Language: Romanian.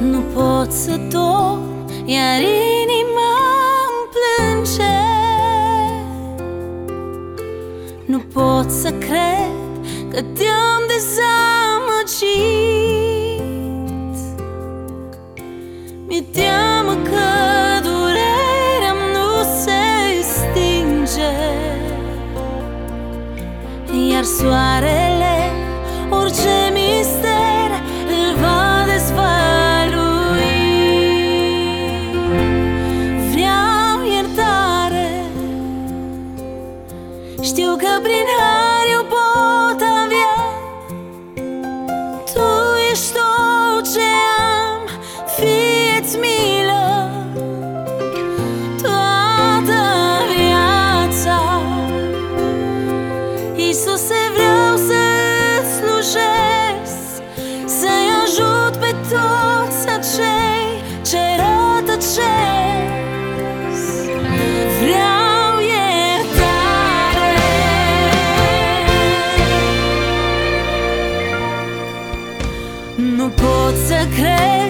Nu pot să dorm, iar inima îmi plânge. Nu pot să cred că te-am dezamăgit Iar soarele, orice mister, îl va dezvălui. Vreau iertare. Știu că prin har Nu pot să cred